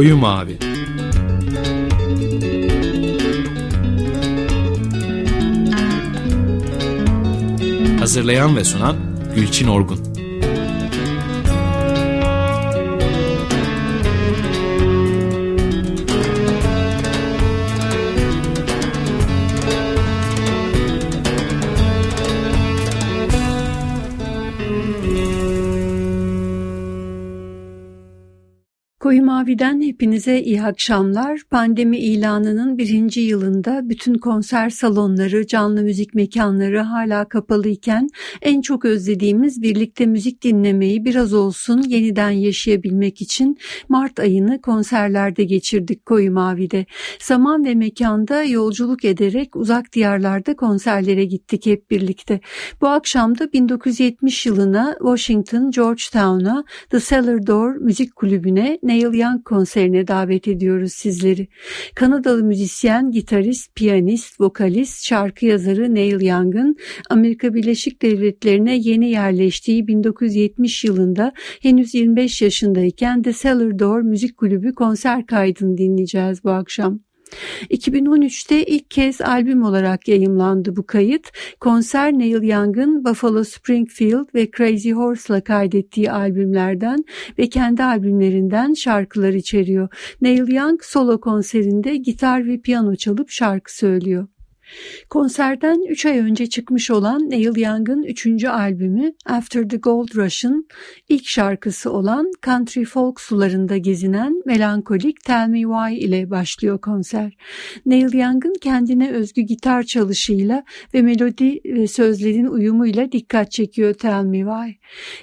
Koyu Mavi Hazırlayan ve sunan Gülçin Orgun. Koyu Mavi'den hepinize iyi akşamlar. Pandemi ilanının birinci yılında bütün konser salonları, canlı müzik mekanları hala kapalıyken en çok özlediğimiz birlikte müzik dinlemeyi biraz olsun yeniden yaşayabilmek için Mart ayını konserlerde geçirdik Koyu Mavi'de. Zaman ve mekanda yolculuk ederek uzak diyarlarda konserlere gittik hep birlikte. Bu akşam da 1970 yılına Washington, Georgetown'a The Cellar Door Müzik Kulübü'ne Neil Young konserine davet ediyoruz sizleri. Kanadalı müzisyen, gitarist, piyanist, vokalist, şarkı yazarı Neil Young'ın Amerika Birleşik Devletleri'ne yeni yerleştiği 1970 yılında henüz 25 yaşındayken The Cellar Door Müzik Kulübü konser kaydını dinleyeceğiz bu akşam. 2013'te ilk kez albüm olarak yayımlandı bu kayıt. Konser Neil Young'ın Buffalo Springfield ve Crazy Horse'la kaydettiği albümlerden ve kendi albümlerinden şarkılar içeriyor. Neil Young solo konserinde gitar ve piyano çalıp şarkı söylüyor. Konserden 3 ay önce çıkmış olan Neil Young'ın 3. albümü After the Gold Rush'ın ilk şarkısı olan Country Folk sularında gezinen melankolik Tell Me Why ile başlıyor konser. Neil Young'ın kendine özgü gitar çalışıyla ve melodi ve sözlerin uyumuyla dikkat çekiyor Tell Me Why.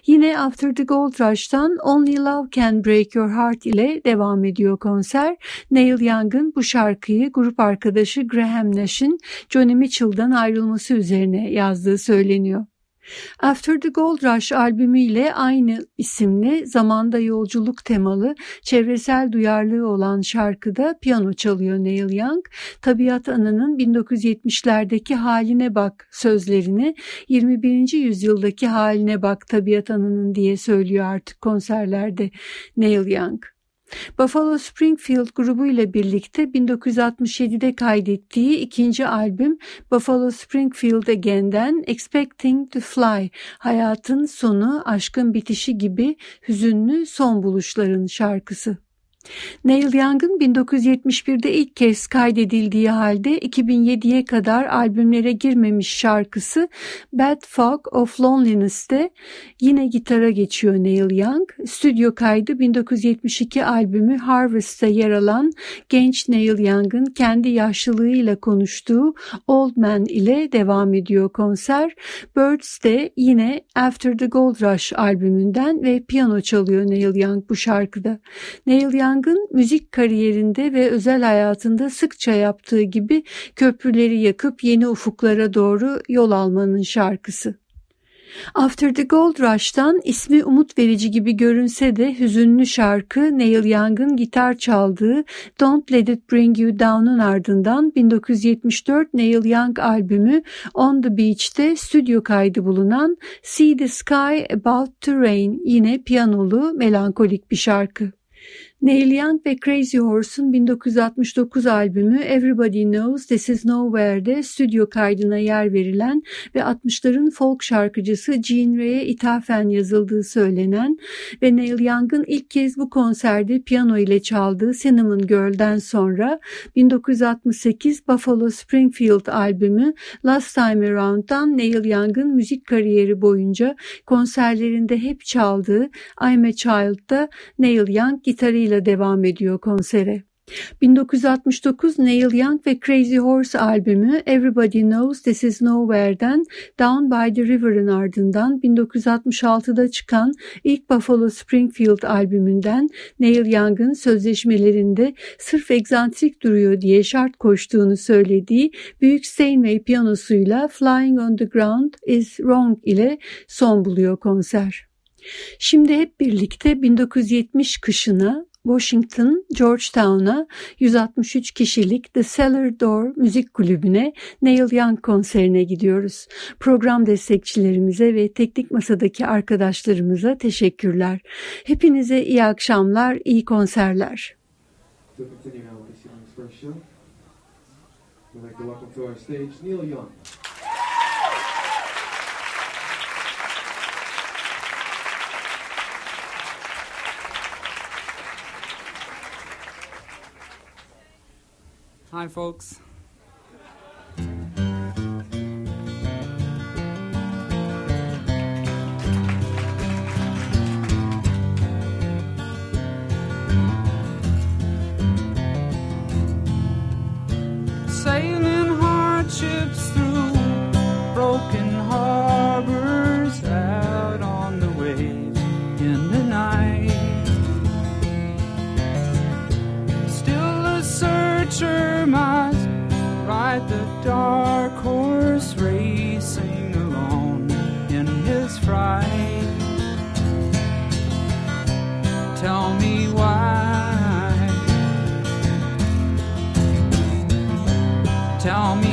Yine After the Gold Rush'tan Only Love Can Break Your Heart ile devam ediyor konser. Neil Young'ın bu şarkıyı grup arkadaşı Graham Nash'in Johnny Mitchell'dan ayrılması üzerine yazdığı söyleniyor. After the Gold Rush albümüyle aynı isimli zamanda yolculuk temalı çevresel duyarlılığı olan şarkıda piyano çalıyor Neil Young. Tabiat Ana'nın 1970'lerdeki haline bak sözlerini 21. yüzyıldaki haline bak Tabiat Ana'nın diye söylüyor artık konserlerde Neil Young. Buffalo Springfield grubu ile birlikte 1967'de kaydettiği ikinci albüm Buffalo Springfield Again'den Expecting to Fly, hayatın sonu, aşkın bitişi gibi hüzünlü son buluşların şarkısı. Neil Young'ın 1971'de ilk kez kaydedildiği halde 2007'ye kadar albümlere girmemiş şarkısı Bad Fog of Loneliness'te yine gitara geçiyor Neil Young. Stüdyo kaydı 1972 albümü Harvest'ta yer alan genç Neil Young'ın kendi yaşlılığıyla konuştuğu Old Man ile devam ediyor konser. Birds de yine After the Gold Rush albümünden ve piyano çalıyor Neil Young bu şarkıda. Neil Young Young'ın müzik kariyerinde ve özel hayatında sıkça yaptığı gibi köprüleri yakıp yeni ufuklara doğru yol almanın şarkısı. After the Gold Rush'tan ismi umut verici gibi görünse de hüzünlü şarkı Neil Young'ın gitar çaldığı Don't Let It Bring You Down'un ardından 1974 Neil Young albümü On the Beach'te stüdyo kaydı bulunan See the Sky About to Rain yine piyanolu melankolik bir şarkı. Neil Young ve Crazy Horse'un 1969 albümü Everybody Knows This Is Nowhere'de stüdyo kaydına yer verilen ve 60'ların folk şarkıcısı Gene Ray'e ithafen yazıldığı söylenen ve Neil Young'ın ilk kez bu konserde piyano ile çaldığı Cinnamon Girl'den sonra 1968 Buffalo Springfield albümü Last Time Around'dan Neil Young'ın müzik kariyeri boyunca konserlerinde hep çaldığı I'm a Child'da Neil Young gitarıyla şarkılarıyla devam ediyor konsere. 1969 Neil Young ve Crazy Horse albümü Everybody Knows This Is Nowhere'den Down by the River'ın ardından 1966'da çıkan ilk Buffalo Springfield albümünden Neil Young'ın sözleşmelerinde sırf egzantrik duruyor diye şart koştuğunu söylediği büyük Steinway piyanosuyla Flying on the Ground is Wrong ile son buluyor konser. Şimdi hep birlikte 1970 kışına Washington, Georgetown'a 163 kişilik The Cellar Door Müzik Kulübü'ne Neil Young konserine gidiyoruz. Program destekçilerimize ve teknik masadaki arkadaşlarımıza teşekkürler. Hepinize iyi akşamlar, iyi konserler. welcome to our stage Neil Young. Hi, folks. tell me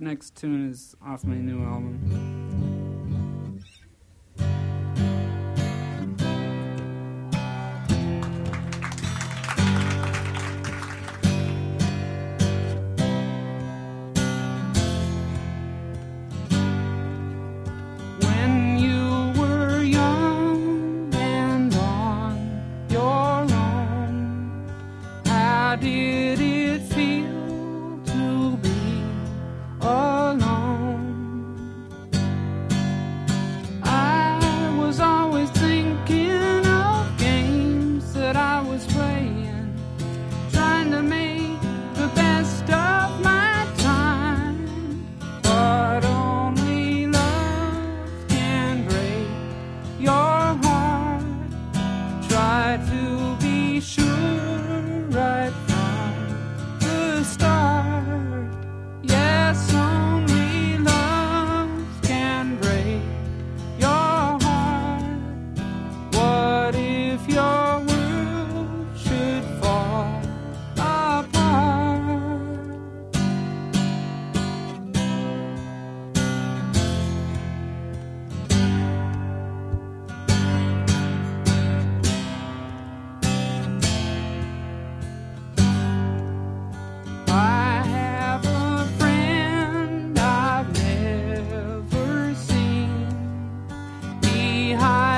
next tune is off my new album.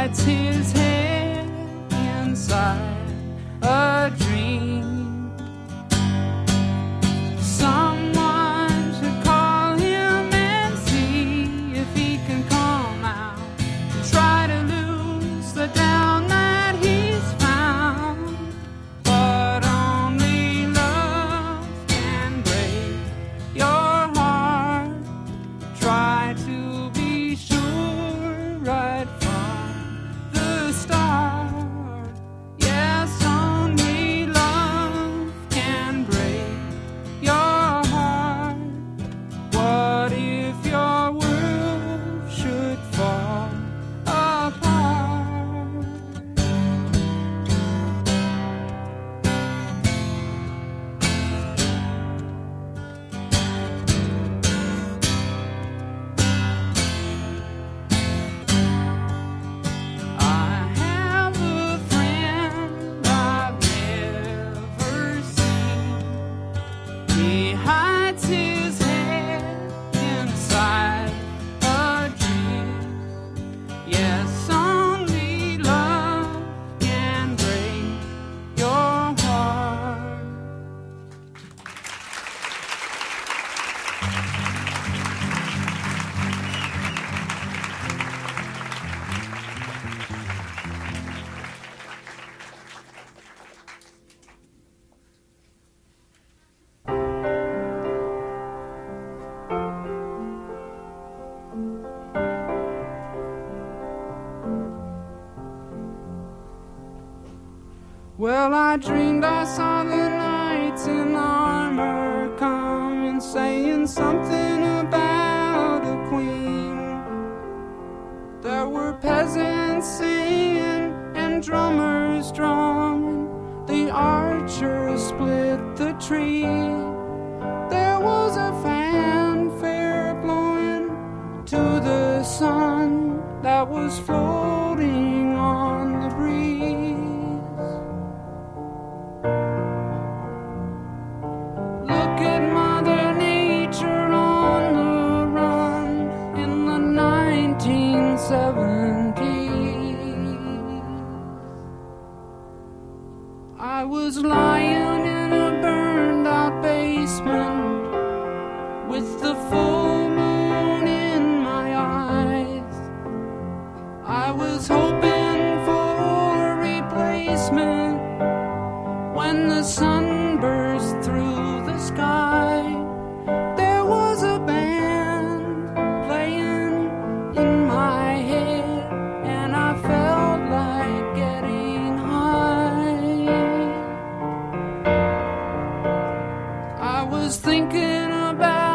tattoo Well, I dreamed I saw the knights in armor coming, saying something about a queen. There were peasants singing and drummers drumming. The archers split the tree. There was a fanfare blowing to the sun that was flowing. was thinking about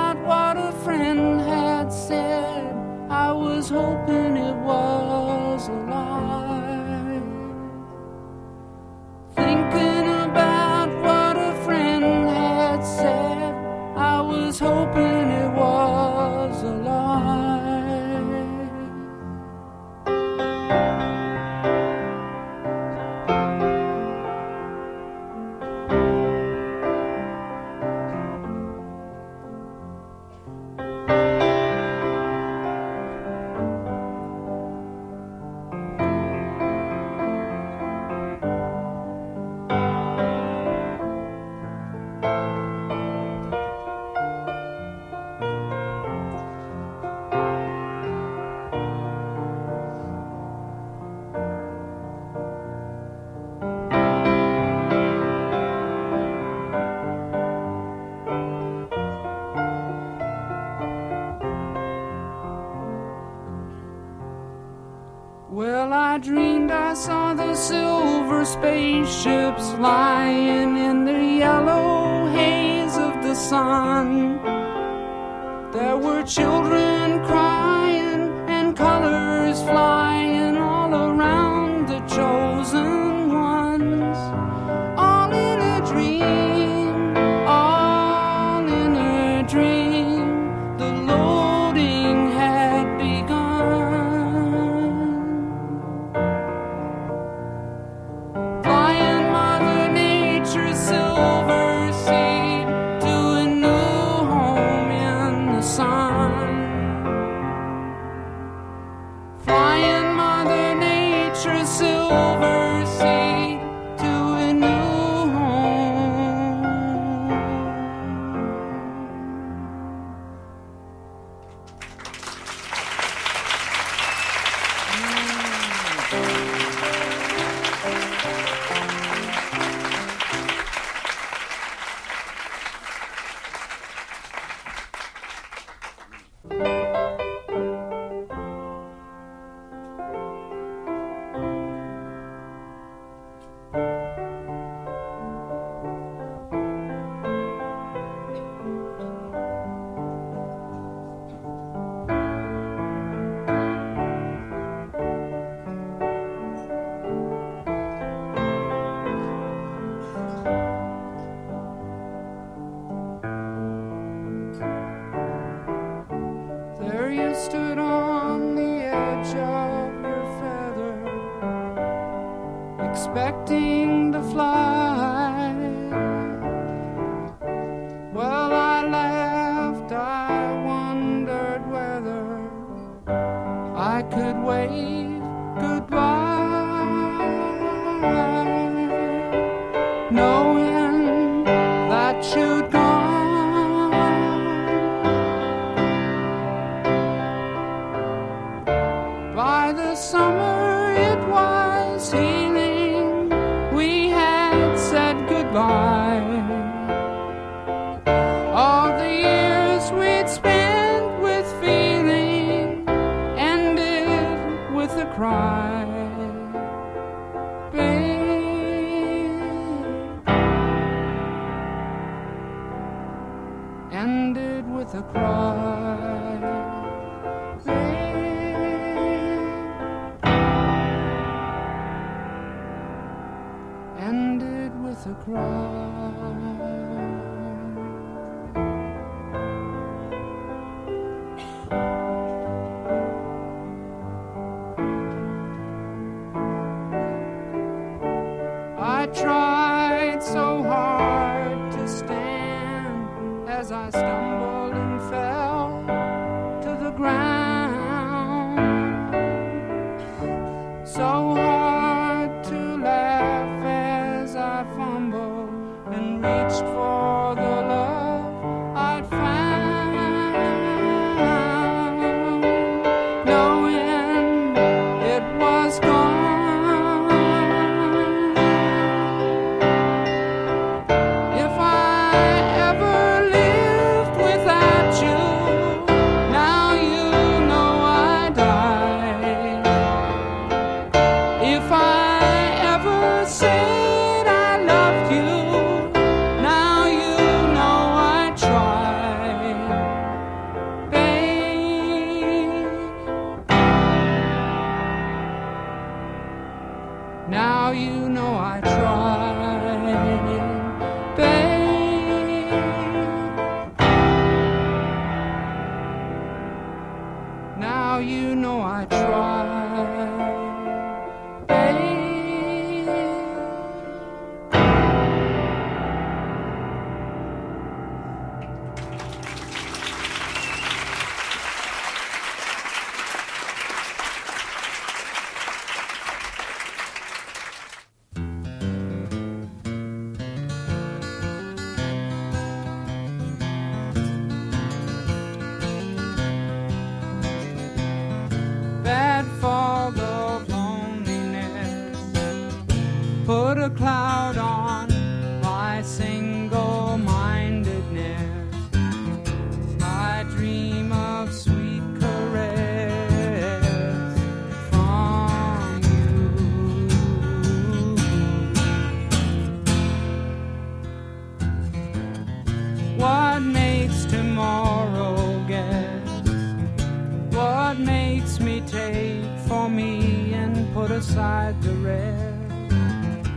beside the red.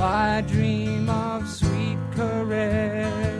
I dream of sweet caress.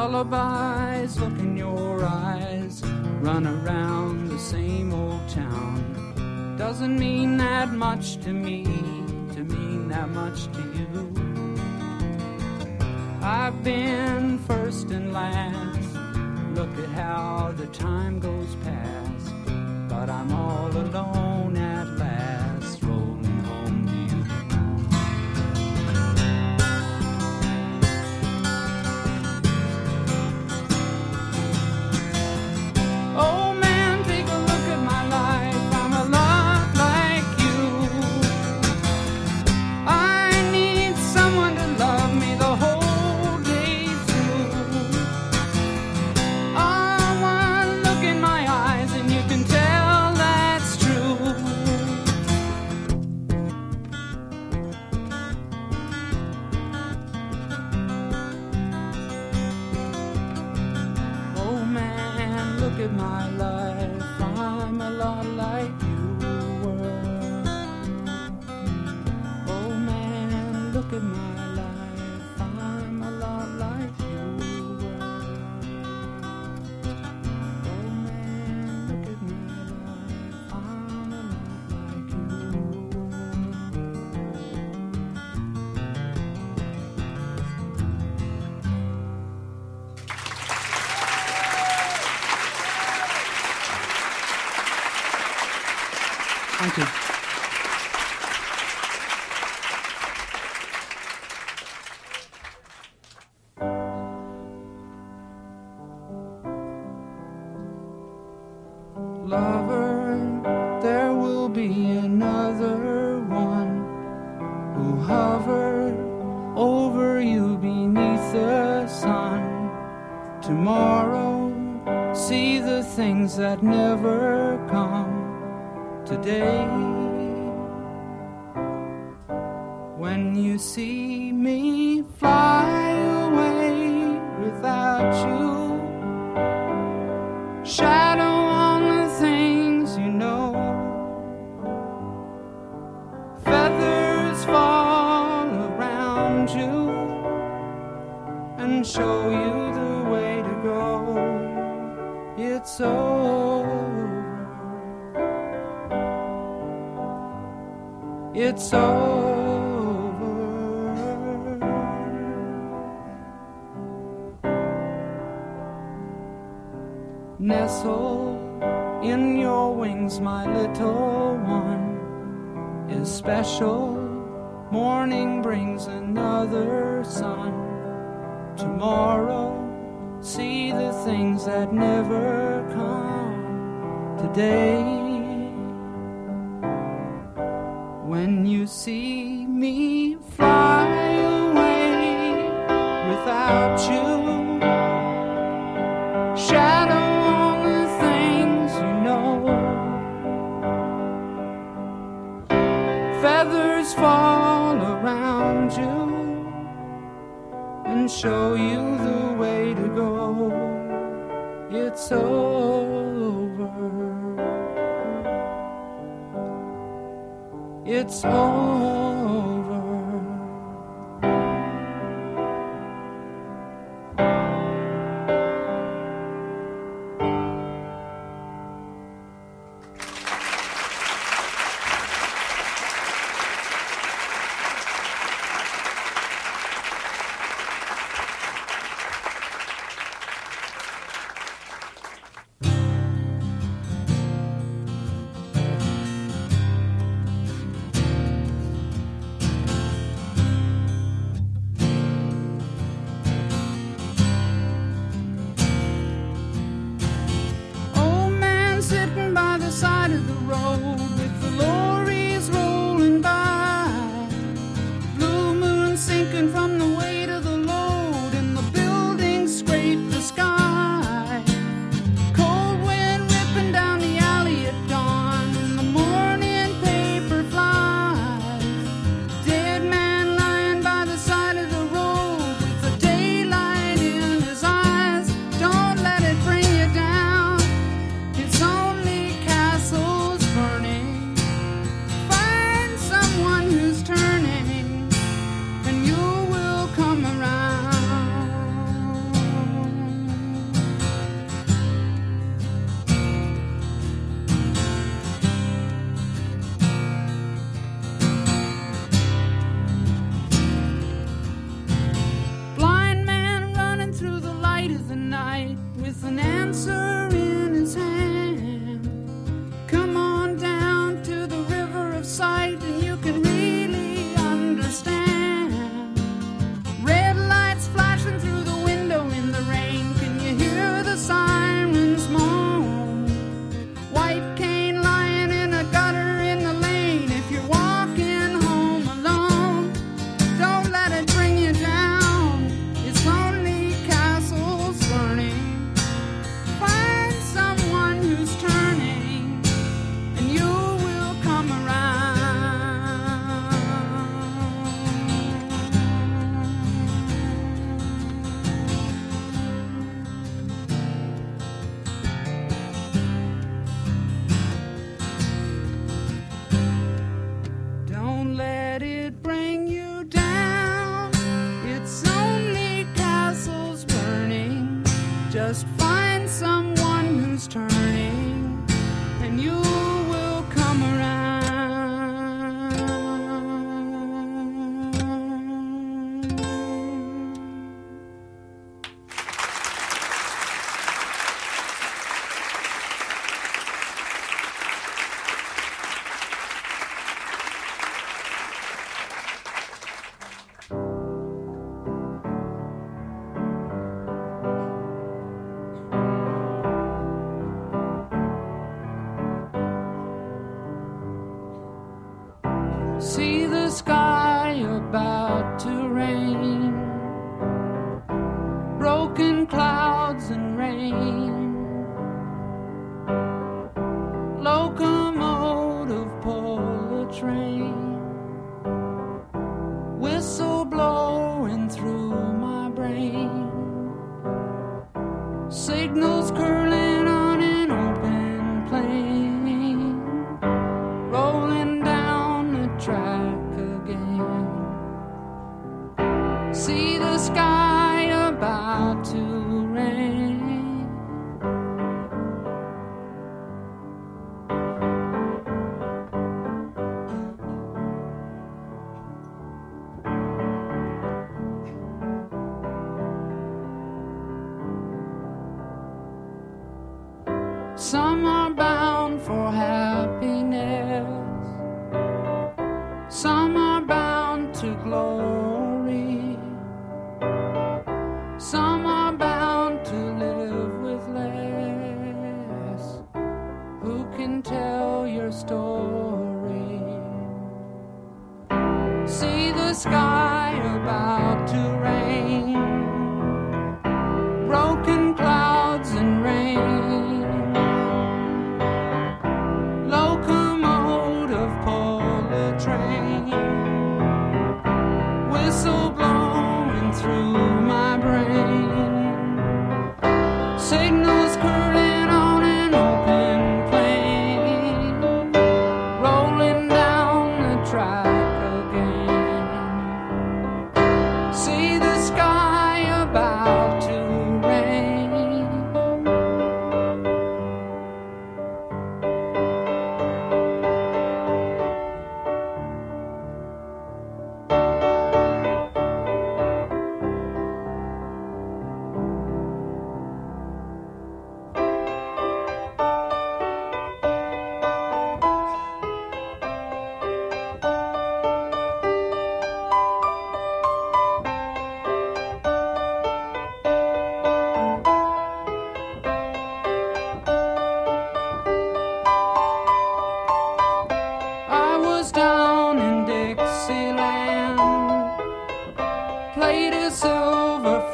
lullabies. Look in your eyes, run around the same old town. Doesn't mean that much to me, to mean that much to you. I've been first and last. Look at how the time goes past, but I'm all alone now. today. When you see me fly away without you, shadow on the things you know, feathers fall around you and show you the way to go. It's all. it's over. just fine.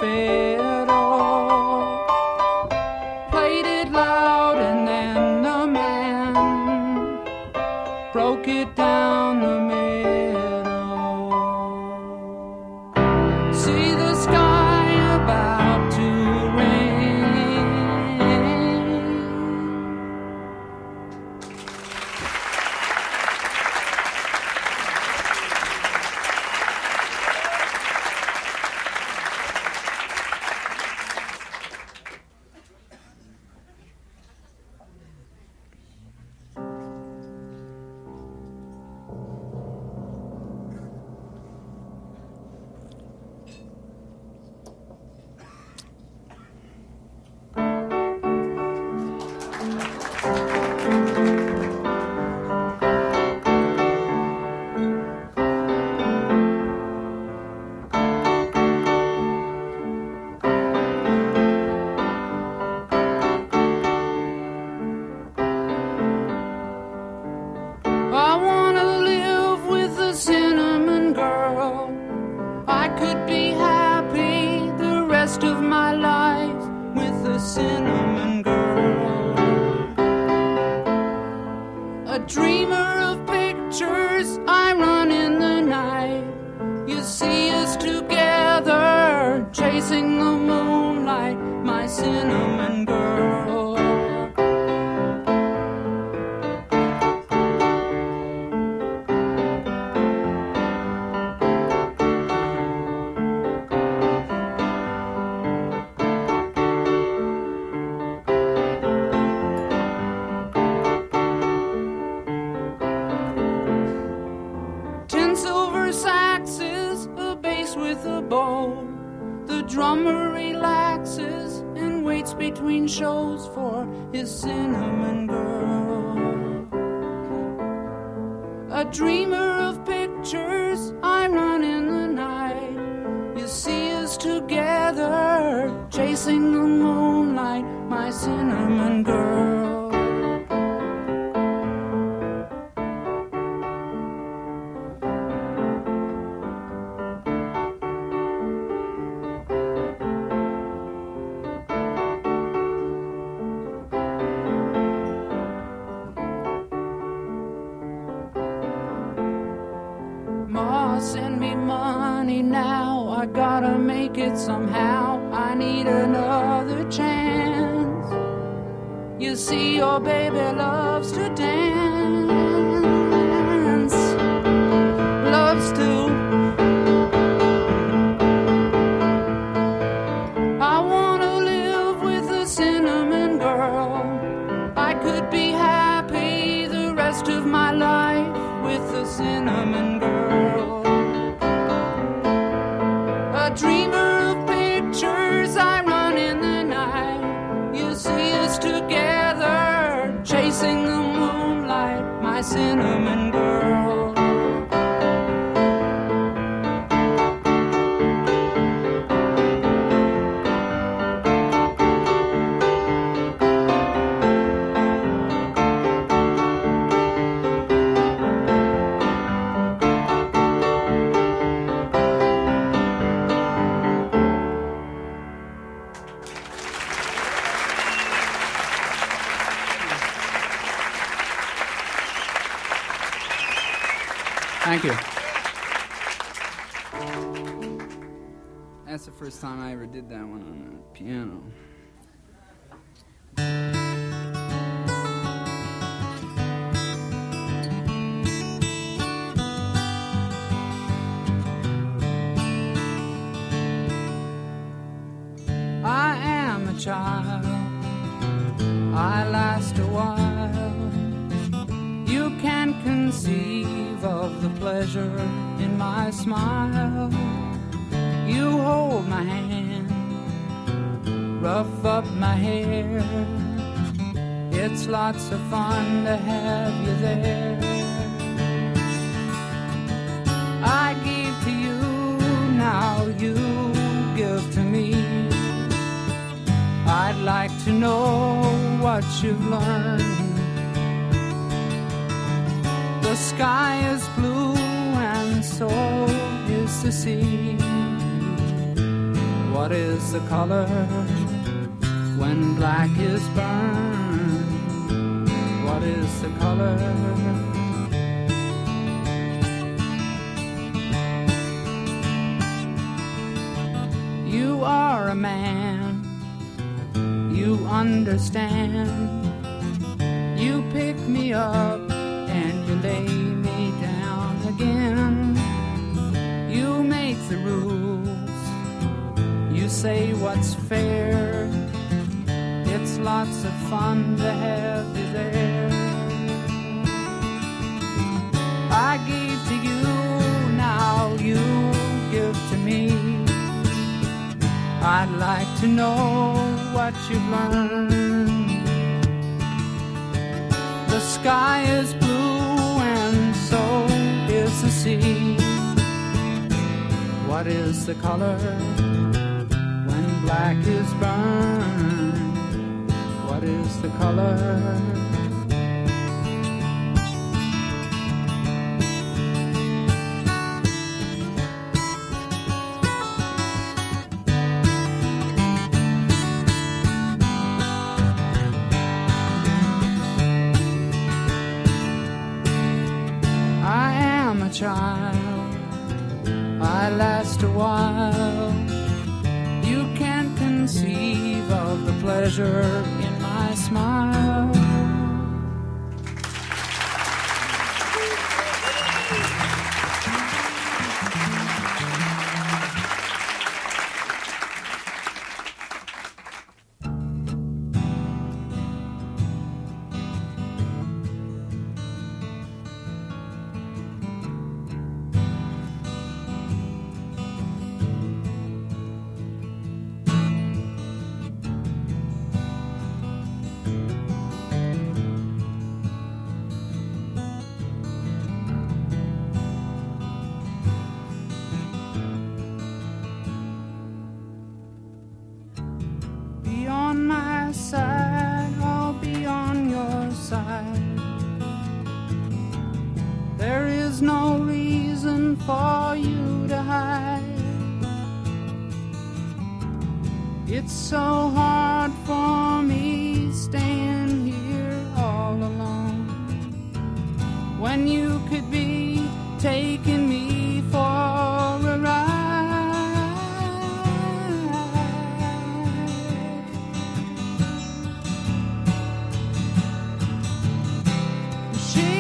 Silver my rest of my life with the cinnamon girl. A dreamer of pictures, I run in the night. You see us together, chasing the moonlight, my cinnamon I did that one on a piano. I am a child. I last a while. You can conceive of the pleasure in my smile. It's lots of fun to have you there. I give to you, now you give to me. I'd like to know what you've learned. The sky is blue and so is the sea. What is the color when black is burned? What is the color? You are a man, you understand. You pick me up and you lay me down again. You make the rules, you say what's fair. It's lots of fun to have you there. I gave to you, now you give to me. I'd like to know what you've learned. The sky is blue and so is the sea. What is the color when black is burned? What is the color? I am a child. I last a while. You can't conceive of the pleasure in smile.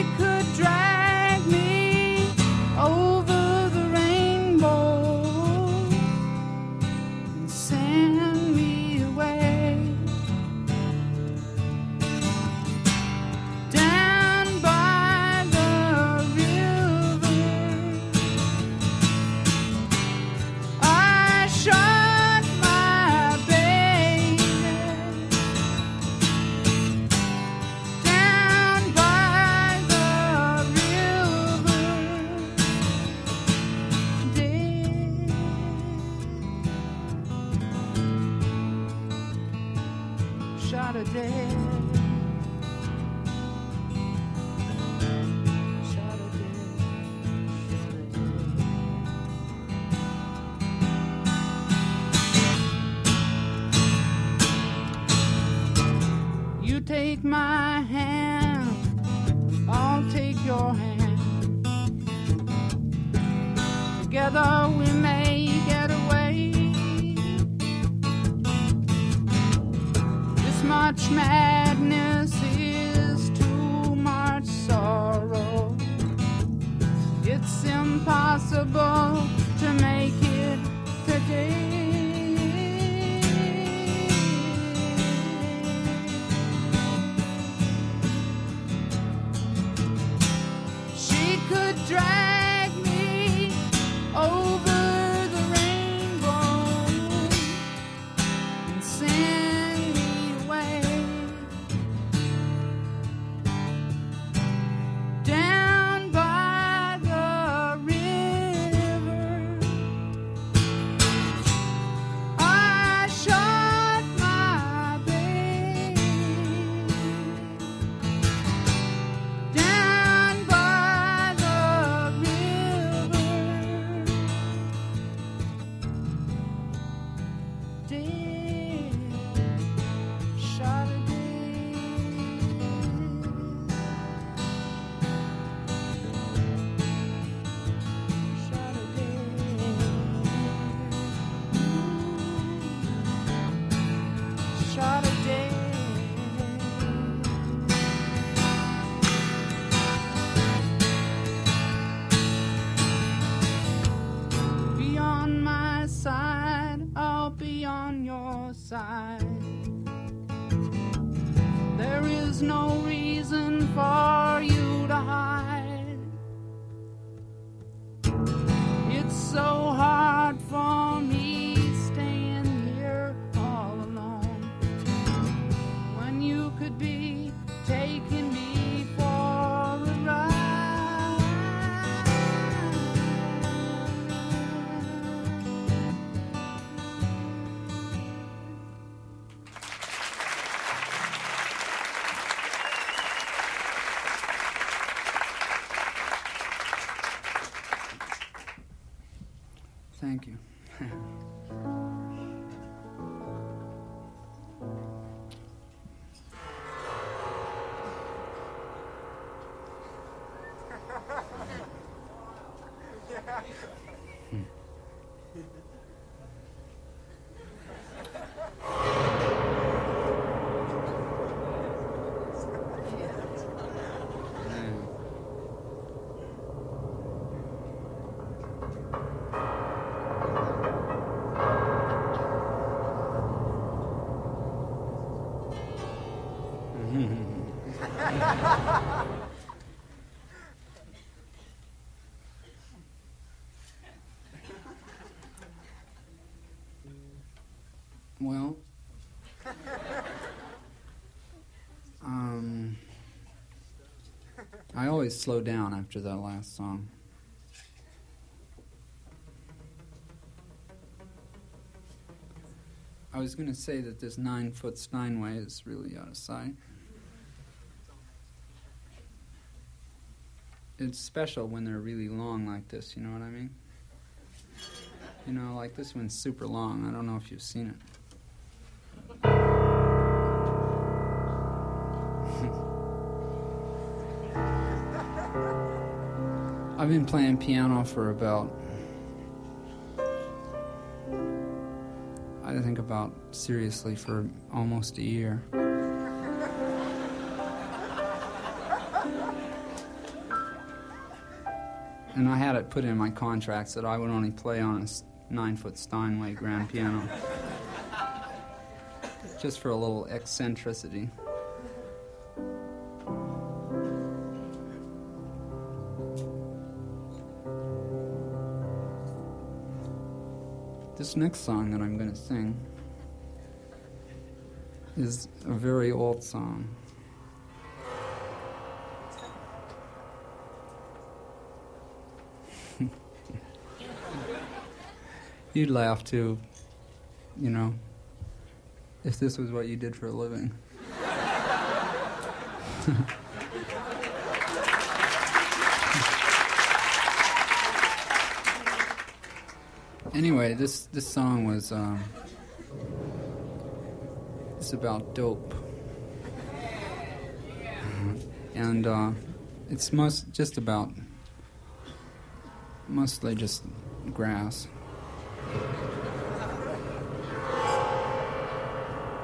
Could I always slow down after that last song. I was going to say that this nine foot Steinway is really out of sight. It's special when they're really long like this, you know what I mean? You know, like this one's super long. I don't know if you've seen it. I've been playing piano for about, I think about seriously for almost a year. And I had it put in my contracts that I would only play on a nine foot Steinway grand piano. Just for a little eccentricity. Next song that I'm going to sing is a very old song. You'd laugh too, you know, if this was what you did for a living. anyway, this this song was um, it's about dope, and uh, it's most just about mostly just grass.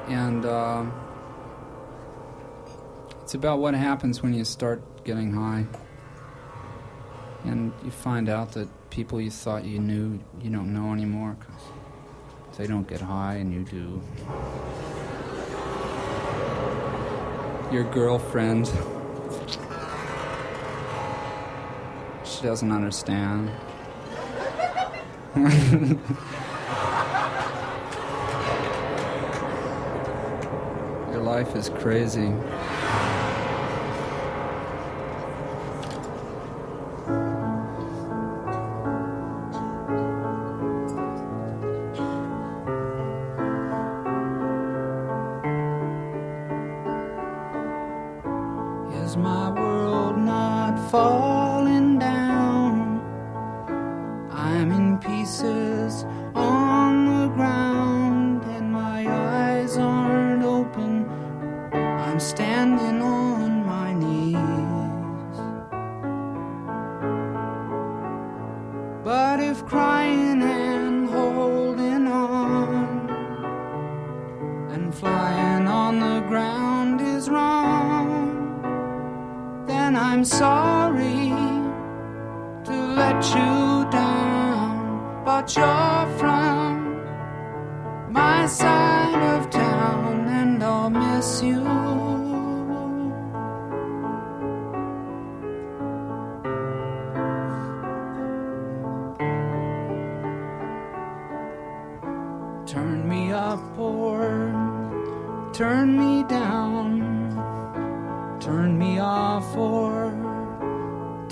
And uh, it's about what happens when you start getting high. And you find out that people you thought you knew, you don't know anymore because they don't get high and you do. Your girlfriend, she doesn't understand. Your life is crazy.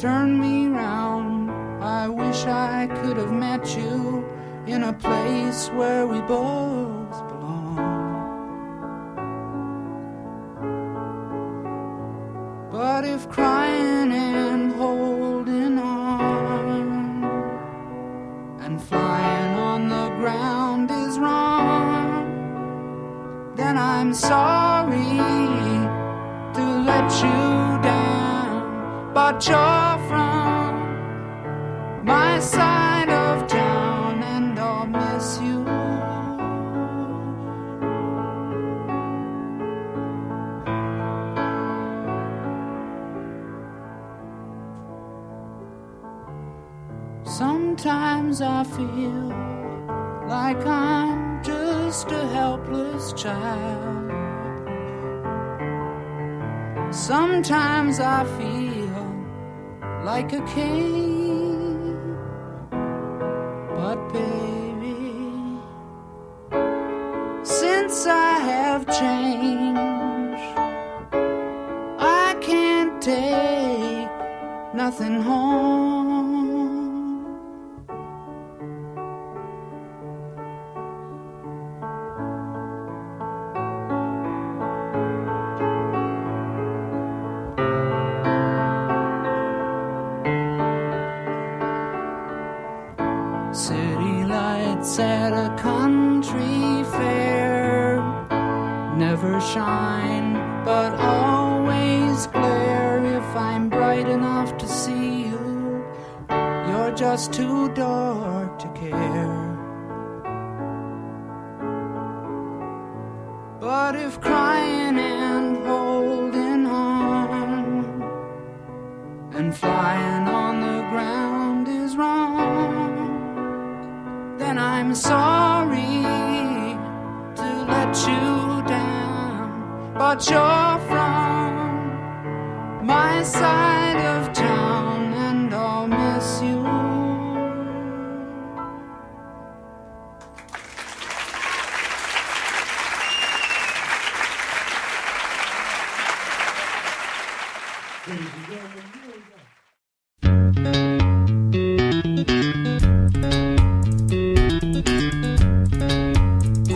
Turn me round. I wish I could have met you in a place where we both belong. But if crying and holding on and flying on the ground is wrong, then I'm sorry to let you down. But you're feel like I'm just a helpless child. Sometimes I feel like a king. City lights at a country fair never shine, but always glare. If I'm bright enough to see you, you're just too dark to care. I'm sorry to let you down. But you're